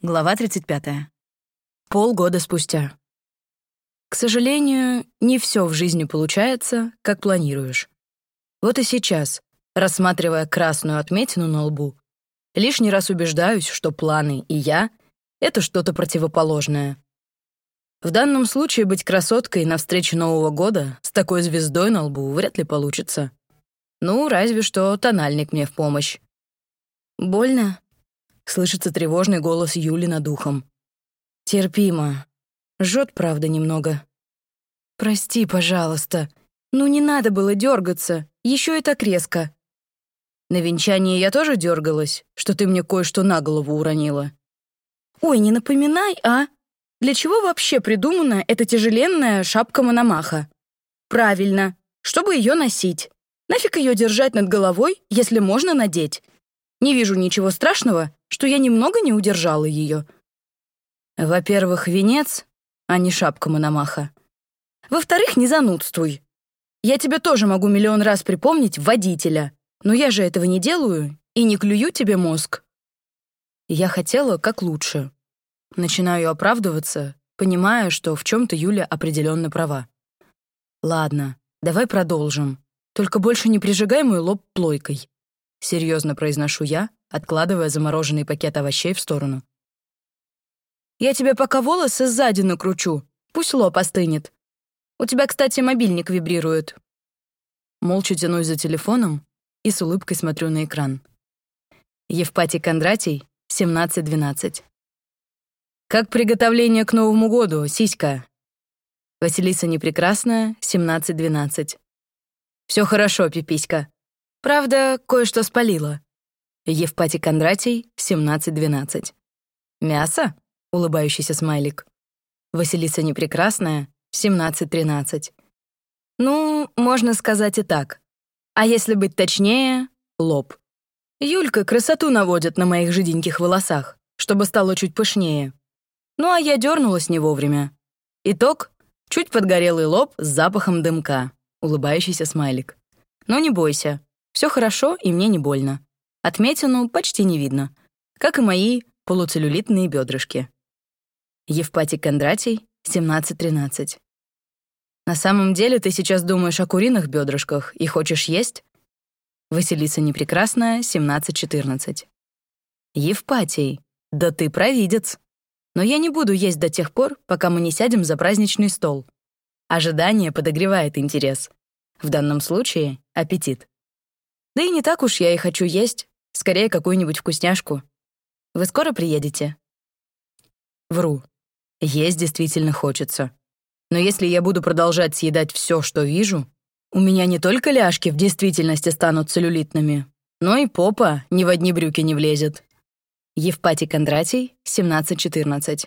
Глава 35. Полгода спустя. К сожалению, не все в жизни получается, как планируешь. Вот и сейчас, рассматривая красную отметину на лбу, лишний раз убеждаюсь, что планы и я — это что-то противоположное. В данном случае быть красоткой на встрече Нового года с такой звездой на лбу вряд ли получится. Ну, разве что тональник мне в помощь. «Больно?» Слышится тревожный голос Юли над ухом. Терпимо. Жжет, правда, немного. Прости, пожалуйста. Ну не надо было дергаться. Еще и так резко. На венчании я тоже дергалась, что ты мне кое-что на голову уронила. Ой, не напоминай, а? Для чего вообще придумана эта тяжеленная шапка Мономаха? Правильно, чтобы ее носить. Нафиг ее держать над головой, если можно надеть? Не вижу ничего страшного, что я немного не удержала ее. Во-первых, венец, а не шапка Мономаха. Во-вторых, не занудствуй. Я тебе тоже могу миллион раз припомнить водителя, но я же этого не делаю и не клюю тебе мозг. Я хотела как лучше. Начинаю оправдываться, понимая, что в чем-то Юля определенно права. Ладно, давай продолжим. Только больше не прижигай мой лоб плойкой. Серьезно произношу я, откладывая замороженный пакет овощей в сторону. «Я тебе пока волосы сзади накручу. Пусть лоб остынет. У тебя, кстати, мобильник вибрирует». Молча тянусь за телефоном и с улыбкой смотрю на экран. Евпатий Кондратий, 17.12. «Как приготовление к Новому году, сиська?» Василиса Непрекрасная, 17.12. «Все хорошо, пиписька. Правда, кое-что спалило. Евпатий Кондратий, 17-12. Мясо? Улыбающийся смайлик. Василиса Непрекрасная, 17-13. Ну, можно сказать и так. А если быть точнее, лоб. Юлька красоту наводит на моих жиденьких волосах, чтобы стало чуть пышнее. Ну а я дернулась не вовремя. Итог — чуть подгорелый лоб с запахом дымка, улыбающийся смайлик. Но не бойся, все хорошо, и мне не больно. Отметину почти не видно, как и мои полуцеллюлитные бедрышки. Евпатий Кондратий, 17-13. На самом деле ты сейчас думаешь о куриных бедрышках и хочешь есть? Василиса Непрекрасная, 17-14. Евпатий, да ты провидец. Но я не буду есть до тех пор, пока мы не сядем за праздничный стол. Ожидание подогревает интерес. В данном случае — аппетит. Да и не так уж я и хочу есть, скорее какую-нибудь вкусняшку. Вы скоро приедете? Вру. Есть действительно хочется. Но если я буду продолжать съедать все, что вижу, у меня не только ляжки в действительности станут целлюлитными, но и попа ни в одни брюки не влезет. Евпатий Кондратий, 17-14.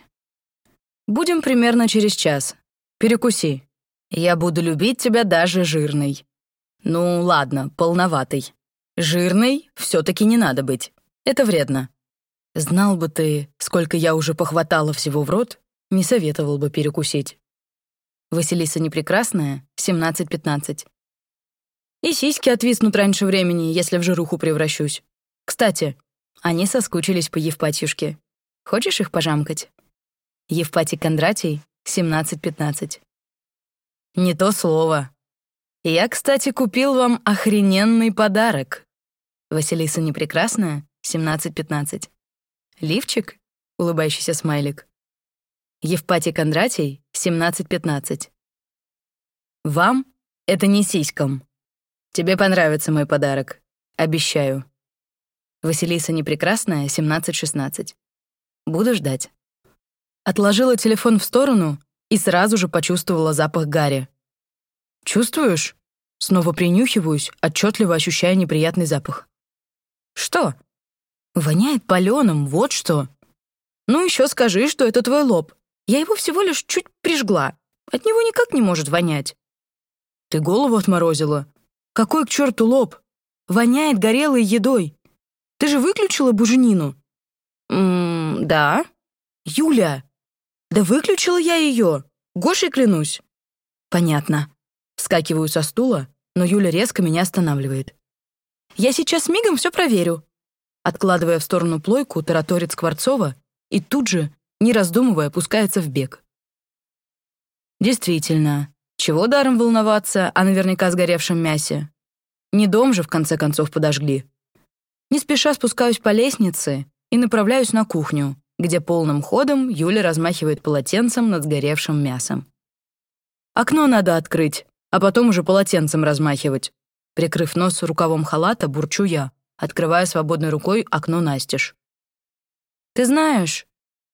Будем примерно через час. Перекуси. Я буду любить тебя даже жирный. Ну, ладно, полноватый. Жирной все-таки не надо быть. Это вредно. Знал бы ты, сколько я уже похватала всего в рот, не советовал бы перекусить. Василиса Непрекрасная, 17-15. И сиськи отвиснут раньше времени, если в жируху превращусь. Кстати, они соскучились по Евпатьюшке. Хочешь их пожамкать? Евпатий Кондратий, 17-15. Не то слово. Я, кстати, купил вам охрененный подарок. Василиса Непрекрасная, 17-15. Лифчик? Улыбающийся смайлик. Евпатий Кондратий, 17-15. Вам это не сиськам. Тебе понравится мой подарок. Обещаю. Василиса Непрекрасная, 17-16. Буду ждать. Отложила телефон в сторону и сразу же почувствовала запах гари. «Чувствуешь?» Снова принюхиваюсь, отчетливо ощущая неприятный запах. «Что?» «Воняет паленым, вот что!» «Ну еще скажи, что это твой лоб. Я его всего лишь чуть прижгла. От него никак не может вонять». «Ты голову отморозила? Какой к черту лоб? Воняет горелой едой. Ты же выключила буженину?» «Ммм, да». «Юля!» «Да выключила я ее. Гошей клянусь». «Понятно. Вскакиваю со стула, но Юля резко меня останавливает. «Я сейчас мигом все проверю». Откладывая в сторону плойку, тараторит Скворцова и тут же, не раздумывая, пускается в бег. Действительно, чего даром волноваться о наверняка сгоревшем мясе? Не дом же, в конце концов, подожгли. Не спеша спускаюсь по лестнице и направляюсь на кухню, где полным ходом Юля размахивает полотенцем над сгоревшим мясом. «Окно надо открыть, а потом уже полотенцем размахивать». Прикрыв нос рукавом халата, бурчу я, открывая свободной рукой окно настежь. «Ты знаешь,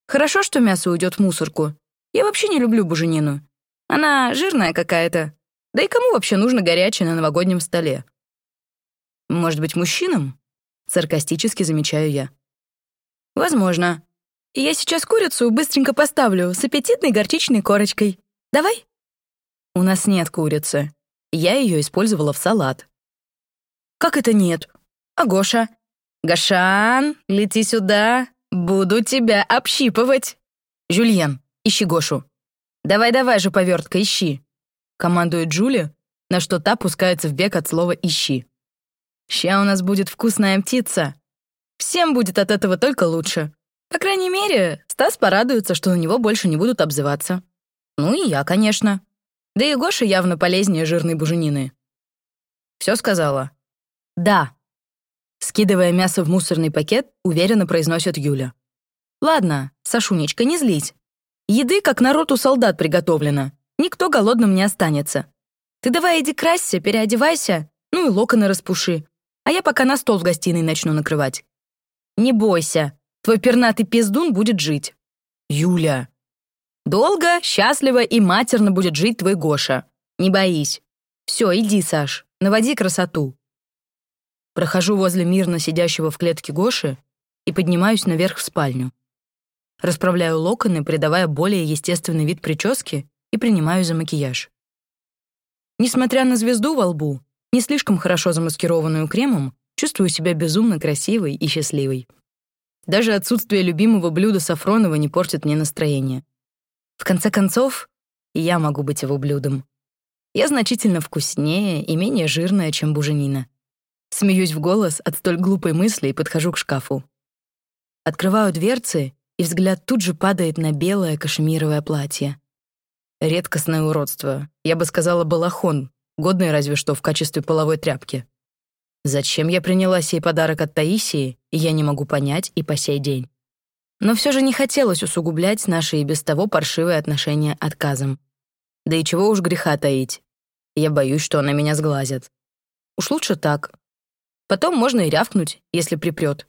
хорошо, что мясо уйдет в мусорку. Я вообще не люблю буженину. Она жирная какая-то. Да и кому вообще нужно горячее на новогоднем столе? Может быть, мужчинам? Саркастически замечаю я. Возможно. Я сейчас курицу быстренько поставлю с аппетитной горчичной корочкой. Давай? У нас нет курицы. Я ее использовала в салат. Как это нет? А Гоша? Гошан, лети сюда. Буду тебя общипывать. Жюльен, ищи Гошу. «Давай-давай же, повертка, ищи!» — командует Джули, на что та пускается в бег от слова «ищи». «Ща у нас будет вкусная птица. Всем будет от этого только лучше. По крайней мере, Стас порадуется, что на него больше не будут обзываться. Ну и я, конечно. Да и Гоша явно полезнее жирной буженины. Все сказала? Да. Скидывая мясо в мусорный пакет, уверенно произносит Юля. Ладно, Сашунечка, не злись. Еды, как народ у солдат, приготовлено. Никто голодным не останется. Ты давай иди красься, переодевайся, ну и локоны распуши. А я пока на стол в гостиной начну накрывать. Не бойся, твой пернатый пиздун будет жить. Юля. Долго, счастливо и матерно будет жить твой Гоша. Не боись. Все, иди, Саш, наводи красоту. Прохожу возле мирно сидящего в клетке Гоши и поднимаюсь наверх в спальню. Расправляю локоны, придавая более естественный вид прически, и принимаю за макияж. Несмотря на звезду во лбу, не слишком хорошо замаскированную кремом, чувствую себя безумно красивой и счастливой. Даже отсутствие любимого блюда Сафронова не портит мне настроение. В конце концов, я могу быть его блюдом. Я значительно вкуснее и менее жирная, чем буженина. Смеюсь в голос от столь глупой мысли и подхожу к шкафу. Открываю дверцы и взгляд тут же падает на белое кашемировое платье. Редкостное уродство. Я бы сказала, балахон, годный разве что в качестве половой тряпки. Зачем я приняла сей подарок от Таисии, я не могу понять и по сей день. Но все же не хотелось усугублять наши и без того паршивые отношения отказом. Да и чего уж греха таить. Я боюсь, что она меня сглазит. Уж лучше так. Потом можно и рявкнуть, если припрет.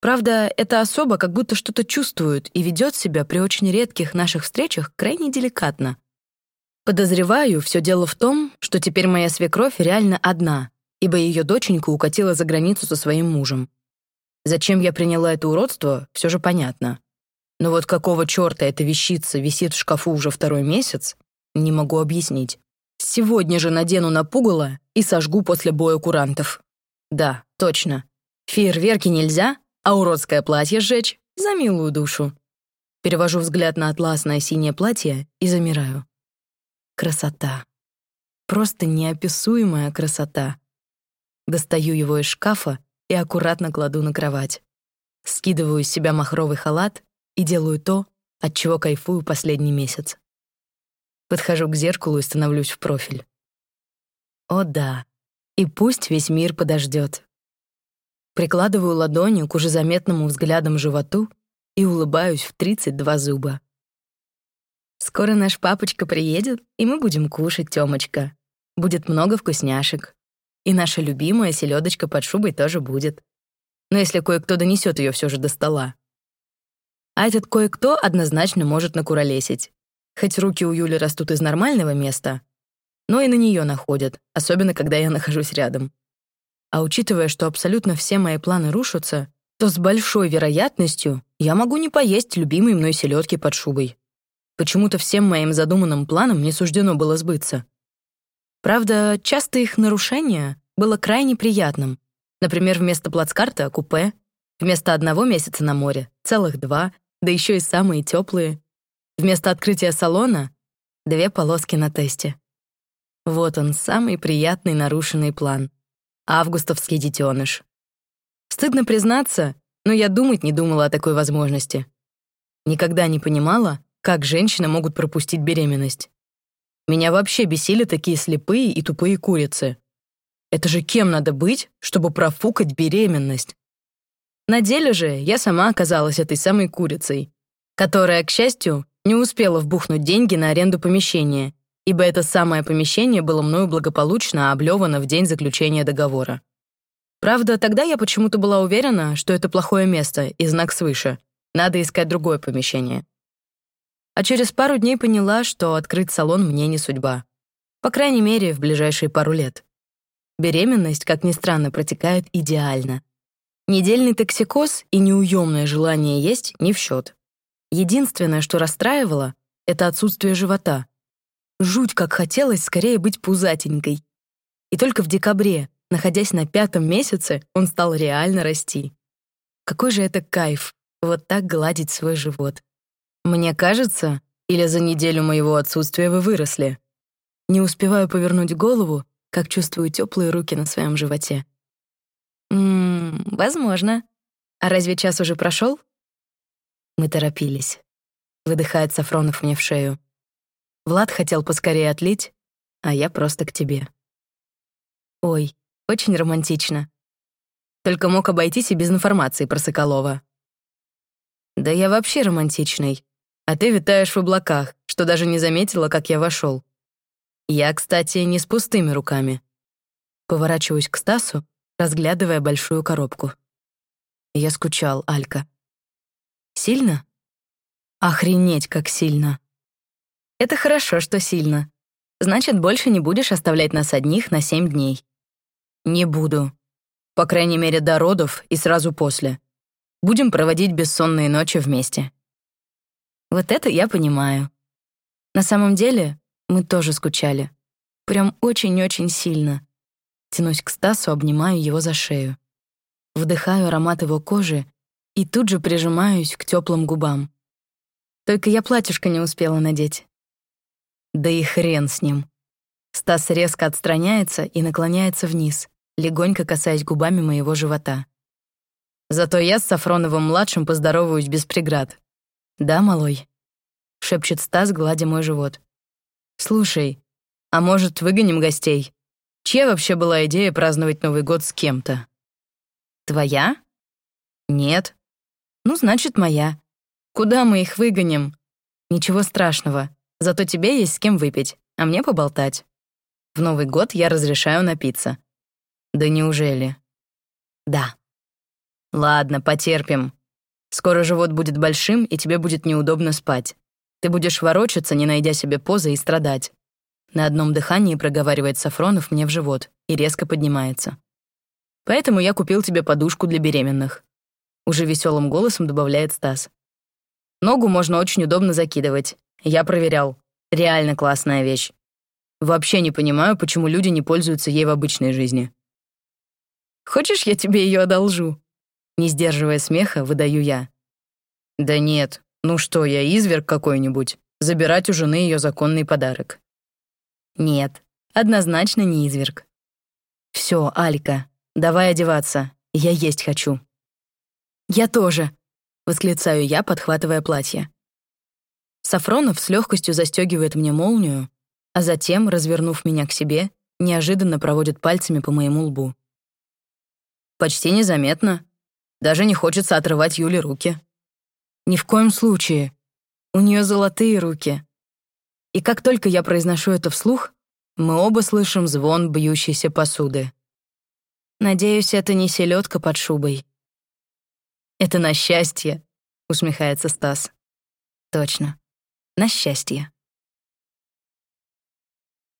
Правда, эта особа как будто что-то чувствует и ведет себя при очень редких наших встречах крайне деликатно. Подозреваю, все дело в том, что теперь моя свекровь реально одна, ибо ее доченька укатила за границу со своим мужем. Зачем я приняла это уродство, все же понятно. Но вот какого черта эта вещица висит в шкафу уже второй месяц, не могу объяснить. Сегодня же надену на пугало и сожгу после боя курантов. Да, точно. Фейерверки нельзя, а уродское платье сжечь за милую душу. Перевожу взгляд на атласное синее платье и замираю. Красота. Просто неописуемая красота. Достаю его из шкафа и аккуратно кладу на кровать. Скидываю с себя махровый халат и делаю то, от чего кайфую последний месяц. Подхожу к зеркалу и становлюсь в профиль. О да, и пусть весь мир подождет. Прикладываю ладонью к уже заметному взглядам животу и улыбаюсь в 32 зуба. Скоро наш папочка приедет, и мы будем кушать, Тёмочка. Будет много вкусняшек. И наша любимая селедочка под шубой тоже будет. Но если кое-кто донесет ее все же до стола. А этот кое-кто однозначно может накуролесить. Хоть руки у Юли растут из нормального места, но и на нее находят, особенно когда я нахожусь рядом. А учитывая, что абсолютно все мои планы рушатся, то с большой вероятностью я могу не поесть любимой мной селедки под шубой. Почему-то всем моим задуманным планам не суждено было сбыться. Правда, часто их нарушение было крайне приятным. Например, вместо плацкарта — купе, вместо одного месяца на море — целых два, да еще и самые теплые. Вместо открытия салона — две полоски на тесте. Вот он, самый приятный нарушенный план — Августовский детеныш. Стыдно признаться, но я думать не думала о такой возможности. Никогда не понимала, как женщины могут пропустить беременность. Меня вообще бесили такие слепые и тупые курицы. Это же кем надо быть, чтобы профукать беременность? На деле же я сама оказалась этой самой курицей, которая, к счастью, не успела вбухнуть деньги на аренду помещения, ибо это самое помещение было мною благополучно облевано в день заключения договора. Правда, тогда я почему-то была уверена, что это плохое место и знак свыше. Надо искать другое помещение. А через пару дней поняла, что открыть салон мне не судьба. По крайней мере, в ближайшие пару лет. Беременность, как ни странно, протекает идеально. Недельный токсикоз и неуемное желание есть не в счет. Единственное, что расстраивало, это отсутствие живота. Жуть, как хотелось скорее быть пузатенькой. И только в декабре, находясь на пятом месяце, он стал реально расти. Какой же это кайф, вот так гладить свой живот. Мне кажется, или за неделю моего отсутствия вы выросли. Не успеваю повернуть голову, как чувствую теплые руки на своем животе. Ммм, возможно. А разве час уже прошел? Мы торопились. Выдыхает Сафронов мне в шею. Влад хотел поскорее отлить, а я просто к тебе. Ой, очень романтично. Только мог обойтись и без информации про Соколова. Да я вообще романтичный. А ты витаешь в облаках, что даже не заметила, как я вошел. Я, кстати, не с пустыми руками. Поворачиваюсь к Стасу, разглядывая большую коробку. Я скучал, Алька. Сильно? Охренеть, как сильно. Это хорошо, что сильно. Значит, больше не будешь оставлять нас одних на семь дней. Не буду. По крайней мере, до родов и сразу после. Будем проводить бессонные ночи вместе. Вот это я понимаю. На самом деле, мы тоже скучали. Прям очень-очень сильно. Тянусь к Стасу, обнимаю его за шею. Вдыхаю аромат его кожи и тут же прижимаюсь к теплым губам. Только я платьишко не успела надеть. Да и хрен с ним. Стас резко отстраняется и наклоняется вниз, легонько касаясь губами моего живота. Зато я с Сафроновым-младшим поздороваюсь без преград. «Да, малой?» — шепчет Стас, гладя мой живот. «Слушай, а может, выгоним гостей? Чья вообще была идея праздновать Новый год с кем-то?» «Твоя?» «Нет». «Ну, значит, моя. Куда мы их выгоним?» «Ничего страшного. Зато тебе есть с кем выпить, а мне поболтать. В Новый год я разрешаю напиться». «Да неужели?» «Да». «Ладно, потерпим. Скоро живот будет большим, и тебе будет неудобно спать. Ты будешь ворочаться, не найдя себе позы, и страдать. На одном дыхании проговаривает Сафронов мне в живот и резко поднимается. Поэтому я купил тебе подушку для беременных. Уже веселым голосом добавляет Стас. Ногу можно очень удобно закидывать. Я проверял. Реально классная вещь. Вообще не понимаю, почему люди не пользуются ей в обычной жизни. Хочешь, я тебе ее одолжу? Не сдерживая смеха, выдаю я. Да нет, ну что, я изверг какой-нибудь? Забирать у жены ее законный подарок. Нет, однозначно не изверг. Все, Алька, давай одеваться. Я есть хочу. Я тоже, восклицаю я, подхватывая платье. Сафронов с легкостью застегивает мне молнию, а затем, развернув меня к себе, неожиданно проводит пальцами по моему лбу. Почти незаметно. Даже не хочется отрывать Юле руки. Ни в коем случае. У нее золотые руки. И как только я произношу это вслух, мы оба слышим звон бьющейся посуды. Надеюсь, это не селедка под шубой. Это на счастье, усмехается Стас. Точно. На счастье.